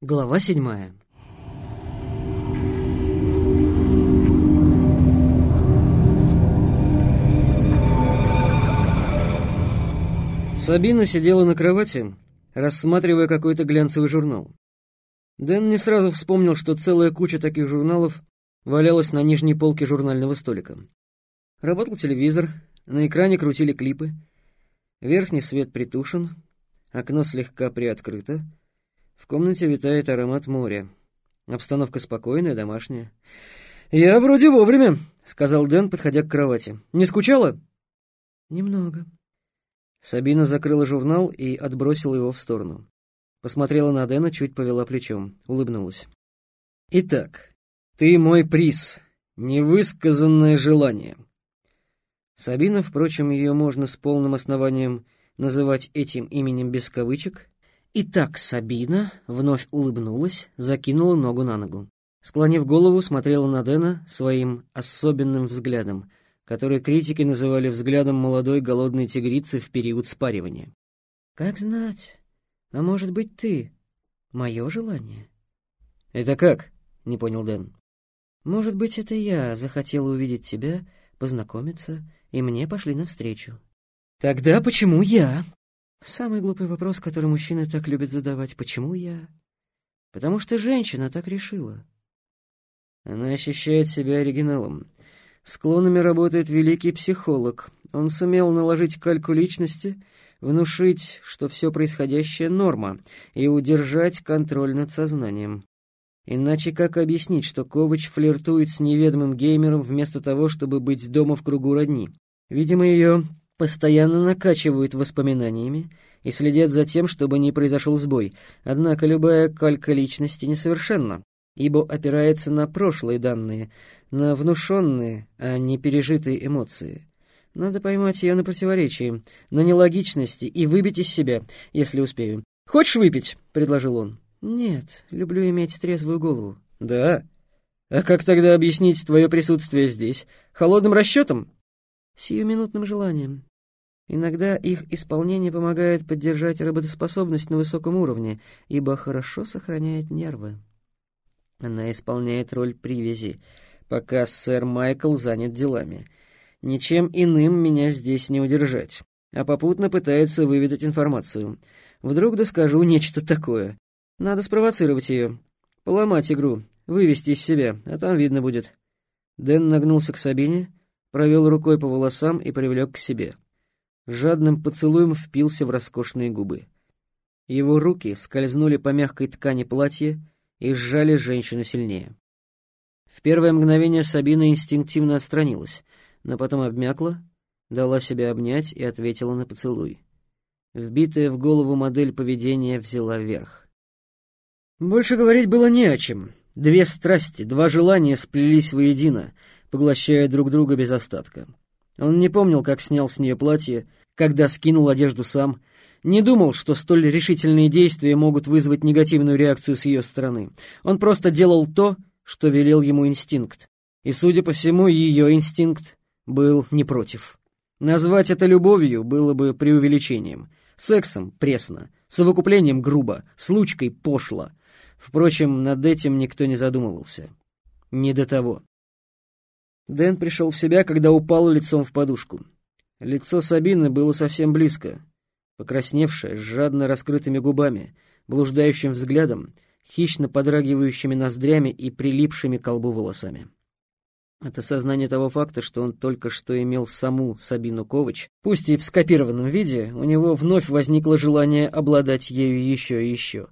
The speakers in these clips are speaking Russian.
Глава седьмая. Сабина сидела на кровати, рассматривая какой-то глянцевый журнал. Дэн не сразу вспомнил, что целая куча таких журналов валялась на нижней полке журнального столика. Работал телевизор, на экране крутили клипы, верхний свет притушен, окно слегка приоткрыто — в комнате витает аромат моря. Обстановка спокойная, домашняя. «Я вроде вовремя», — сказал Дэн, подходя к кровати. «Не скучала?» «Немного». Сабина закрыла журнал и отбросила его в сторону. Посмотрела на Дэна, чуть повела плечом, улыбнулась. «Итак, ты мой приз, невысказанное желание». Сабина, впрочем, ее можно с полным основанием называть этим именем без кавычек, Итак, Сабина вновь улыбнулась, закинула ногу на ногу. Склонив голову, смотрела на Дэна своим особенным взглядом, который критики называли взглядом молодой голодной тигрицы в период спаривания. «Как знать? А может быть, ты? Мое желание?» «Это как?» — не понял Дэн. «Может быть, это я захотела увидеть тебя, познакомиться, и мне пошли навстречу». «Тогда почему я?» Самый глупый вопрос, который мужчины так любят задавать. Почему я? Потому что женщина так решила. Она ощущает себя оригиналом. Склонами работает великий психолог. Он сумел наложить кальку личности, внушить, что все происходящее — норма, и удержать контроль над сознанием. Иначе как объяснить, что Ковач флиртует с неведомым геймером вместо того, чтобы быть дома в кругу родни? Видимо, ее постоянно накачивают воспоминаниями и следят за тем, чтобы не произошел сбой. Однако любая калька личности несовершенна, ибо опирается на прошлые данные, на внушенные, а не пережитые эмоции. Надо поймать ее на противоречии, на нелогичности и выбить из себя, если успею. «Хочешь выпить?» — предложил он. «Нет, люблю иметь трезвую голову». «Да? А как тогда объяснить твое присутствие здесь? Холодным расчетом?» «Сиюминутным желанием. Иногда их исполнение помогает поддержать работоспособность на высоком уровне, ибо хорошо сохраняет нервы. Она исполняет роль привязи, пока сэр Майкл занят делами. Ничем иным меня здесь не удержать, а попутно пытается выведать информацию. Вдруг доскажу нечто такое. Надо спровоцировать ее, поломать игру, вывести из себя, а там видно будет. Дэн нагнулся к Сабине, провел рукой по волосам и привлек к себе жадным поцелуем впился в роскошные губы. Его руки скользнули по мягкой ткани платья и сжали женщину сильнее. В первое мгновение Сабина инстинктивно отстранилась, но потом обмякла, дала себя обнять и ответила на поцелуй. Вбитая в голову модель поведения взяла верх. Больше говорить было не о чем. Две страсти, два желания сплелись воедино, поглощая друг друга без остатка. Он не помнил, как снял с нее платье, когда скинул одежду сам, не думал, что столь решительные действия могут вызвать негативную реакцию с ее стороны. Он просто делал то, что велел ему инстинкт. И, судя по всему, ее инстинкт был не против. Назвать это любовью было бы преувеличением. Сексом — пресно, совокуплением — грубо, случкой — пошло. Впрочем, над этим никто не задумывался. Не до того. Дэн пришел в себя, когда упал лицом в подушку. Лицо Сабины было совсем близко, покрасневшее, с жадно раскрытыми губами, блуждающим взглядом, хищно подрагивающими ноздрями и прилипшими к колбу волосами. Это сознание того факта, что он только что имел саму Сабину Ковач, пусть и в скопированном виде, у него вновь возникло желание обладать ею еще и еще.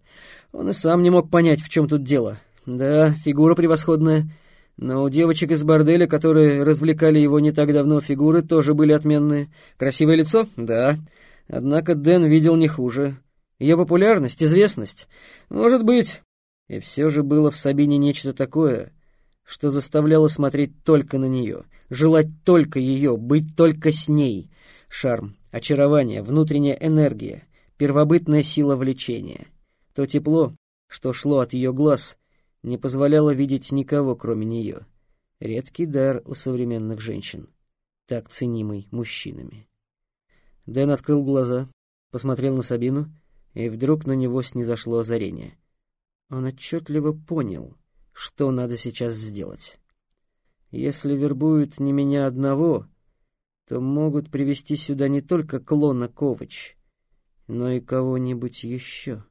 Он и сам не мог понять, в чем тут дело. Да, фигура превосходная — но у девочек из борделя, которые развлекали его не так давно, фигуры тоже были отменные. Красивое лицо? Да. Однако Дэн видел не хуже. Ее популярность, известность? Может быть. И все же было в Сабине нечто такое, что заставляло смотреть только на нее, желать только ее, быть только с ней. Шарм, очарование, внутренняя энергия, первобытная сила влечения. То тепло, что шло от ее глаз — не позволяла видеть никого, кроме нее. Редкий дар у современных женщин, так ценимый мужчинами. Дэн открыл глаза, посмотрел на Сабину, и вдруг на него снизошло озарение. Он отчетливо понял, что надо сейчас сделать. Если вербуют не меня одного, то могут привести сюда не только клона Ковач, но и кого-нибудь еще.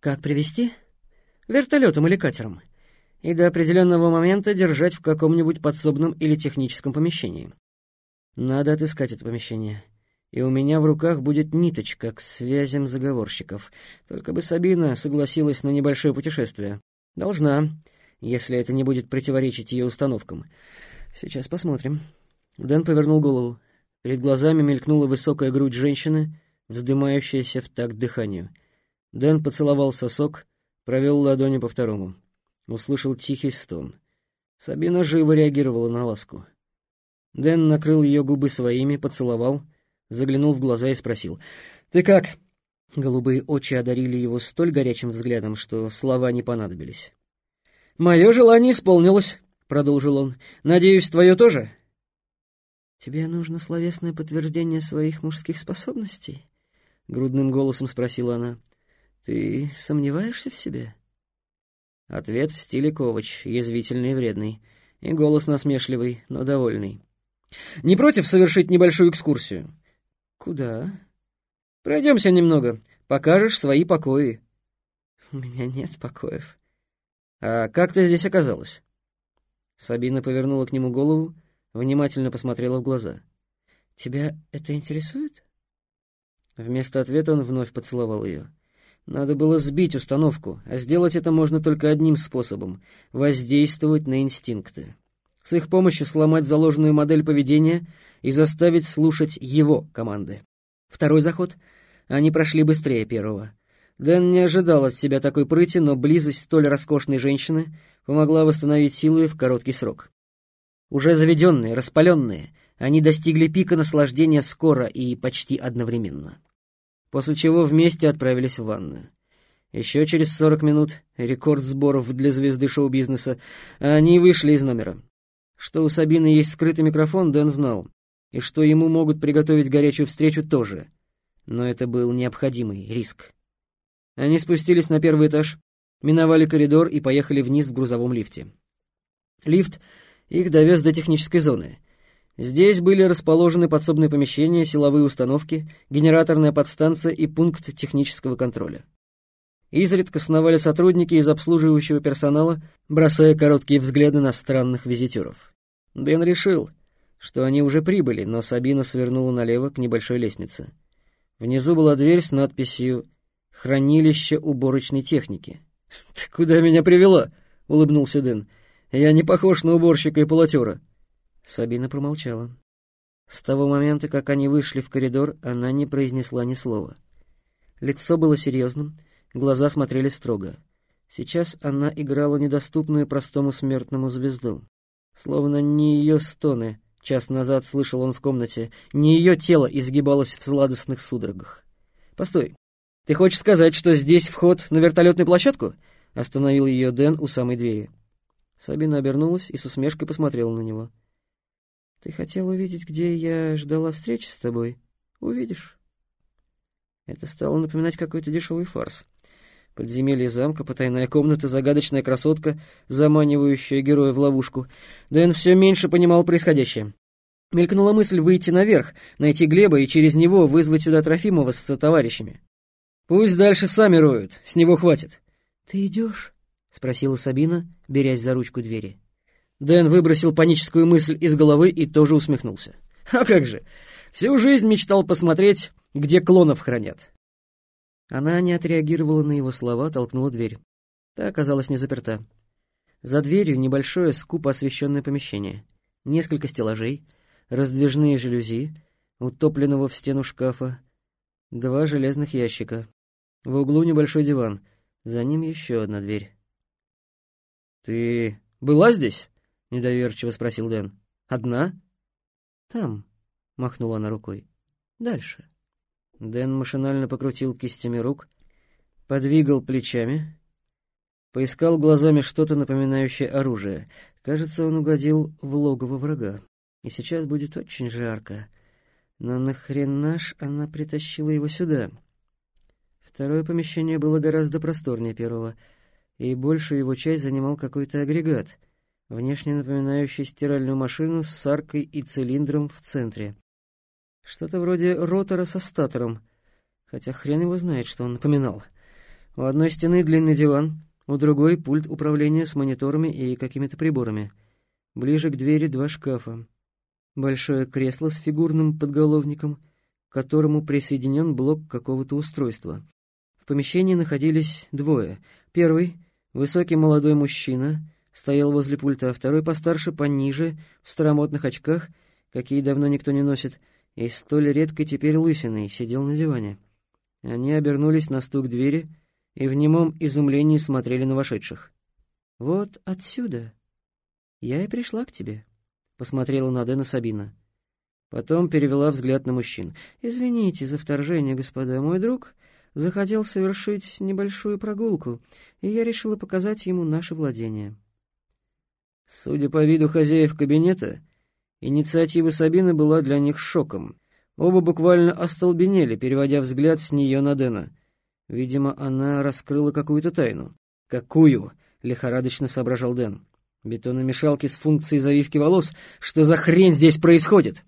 Как привести? Вертолетом или катером. И до определенного момента держать в каком-нибудь подсобном или техническом помещении. Надо отыскать это помещение. И у меня в руках будет ниточка к связям заговорщиков. Только бы Сабина согласилась на небольшое путешествие. Должна, если это не будет противоречить ее установкам. Сейчас посмотрим. Дэн повернул голову. Перед глазами мелькнула высокая грудь женщины, вздымающаяся в такт дыханию. Дэн поцеловал сосок, провел ладонью по второму. Услышал тихий стон. Сабина живо реагировала на ласку. Дэн накрыл ее губы своими, поцеловал, заглянул в глаза и спросил. «Ты как?» Голубые очи одарили его столь горячим взглядом, что слова не понадобились. «Мое желание исполнилось», — продолжил он. «Надеюсь, твое тоже?» «Тебе нужно словесное подтверждение своих мужских способностей?» — грудным голосом спросила она. «Ты сомневаешься в себе?» Ответ в стиле Ковач, язвительный и вредный, и голос насмешливый, но довольный. «Не против совершить небольшую экскурсию?» «Куда?» «Пройдемся немного, покажешь свои покои». «У меня нет покоев». «А как ты здесь оказалась?» Сабина повернула к нему голову, внимательно посмотрела в глаза. «Тебя это интересует?» Вместо ответа он вновь поцеловал ее. Надо было сбить установку, а сделать это можно только одним способом — воздействовать на инстинкты. С их помощью сломать заложенную модель поведения и заставить слушать его команды. Второй заход они прошли быстрее первого. Дэн не ожидал от себя такой прыти, но близость столь роскошной женщины помогла восстановить силы в короткий срок. Уже заведенные, распаленные, они достигли пика наслаждения скоро и почти одновременно после чего вместе отправились в ванную. Еще через 40 минут, рекорд сборов для звезды шоу-бизнеса, они вышли из номера. Что у Сабины есть скрытый микрофон, Дэн знал, и что ему могут приготовить горячую встречу тоже. Но это был необходимый риск. Они спустились на первый этаж, миновали коридор и поехали вниз в грузовом лифте. Лифт их довез до технической зоны, Здесь были расположены подсобные помещения, силовые установки, генераторная подстанция и пункт технического контроля. Изредка сновали сотрудники из обслуживающего персонала, бросая короткие взгляды на странных визитеров. Дэн решил, что они уже прибыли, но Сабина свернула налево к небольшой лестнице. Внизу была дверь с надписью «Хранилище уборочной техники». «Ты куда меня привела?» — улыбнулся Дэн. «Я не похож на уборщика и полотера». Сабина промолчала. С того момента, как они вышли в коридор, она не произнесла ни слова. Лицо было серьезным, глаза смотрели строго. Сейчас она играла недоступную простому смертному звезду. Словно не ее стоны, час назад слышал он в комнате, не ее тело изгибалось в сладостных судорогах. «Постой, ты хочешь сказать, что здесь вход на вертолетную площадку?» Остановил ее Дэн у самой двери. Сабина обернулась и с усмешкой посмотрела на него. Ты хотел увидеть, где я ждала встречи с тобой? Увидишь. Это стало напоминать какой-то дешевый фарс. Подземелье замка, потайная комната, загадочная красотка, заманивающая героя в ловушку. Дэн все меньше понимал происходящее. Мелькнула мысль выйти наверх, найти Глеба и через него вызвать сюда Трофимова с товарищами. Пусть дальше сами роют, с него хватит. «Ты идешь?» — спросила Сабина, берясь за ручку двери. Дэн выбросил паническую мысль из головы и тоже усмехнулся. «А как же! Всю жизнь мечтал посмотреть, где клонов хранят». Она не отреагировала на его слова, толкнула дверь. Та оказалась не заперта. За дверью небольшое, скупо освещенное помещение. Несколько стеллажей, раздвижные жалюзи, утопленного в стену шкафа, два железных ящика. В углу небольшой диван, за ним еще одна дверь. «Ты была здесь?» — недоверчиво спросил Дэн. «Одна?» «Там», — махнула она рукой. «Дальше». Дэн машинально покрутил кистями рук, подвигал плечами, поискал глазами что-то напоминающее оружие. Кажется, он угодил в логово врага. И сейчас будет очень жарко. Но нахрена ж она притащила его сюда? Второе помещение было гораздо просторнее первого. и большую его часть занимал какой-то агрегат, внешне напоминающий стиральную машину с аркой и цилиндром в центре. Что-то вроде ротора со статором, хотя хрен его знает, что он напоминал. У одной стены длинный диван, у другой — пульт управления с мониторами и какими-то приборами. Ближе к двери два шкафа. Большое кресло с фигурным подголовником, к которому присоединен блок какого-то устройства. В помещении находились двое. Первый — высокий молодой мужчина — стоял возле пульта, а второй постарше, пониже, в старомодных очках, какие давно никто не носит, и столь редко теперь лысиной, сидел на диване. Они обернулись на стук двери и в немом изумлении смотрели на вошедших. «Вот отсюда. Я и пришла к тебе», — посмотрела на Дэна Сабина. Потом перевела взгляд на мужчин. «Извините за вторжение, господа. Мой друг захотел совершить небольшую прогулку, и я решила показать ему наше владение». Судя по виду хозяев кабинета, инициатива Сабины была для них шоком. Оба буквально остолбенели, переводя взгляд с нее на Дэна. Видимо, она раскрыла какую-то тайну. «Какую?» — лихорадочно соображал Дэн. «Бетономешалки с функцией завивки волос? Что за хрень здесь происходит?»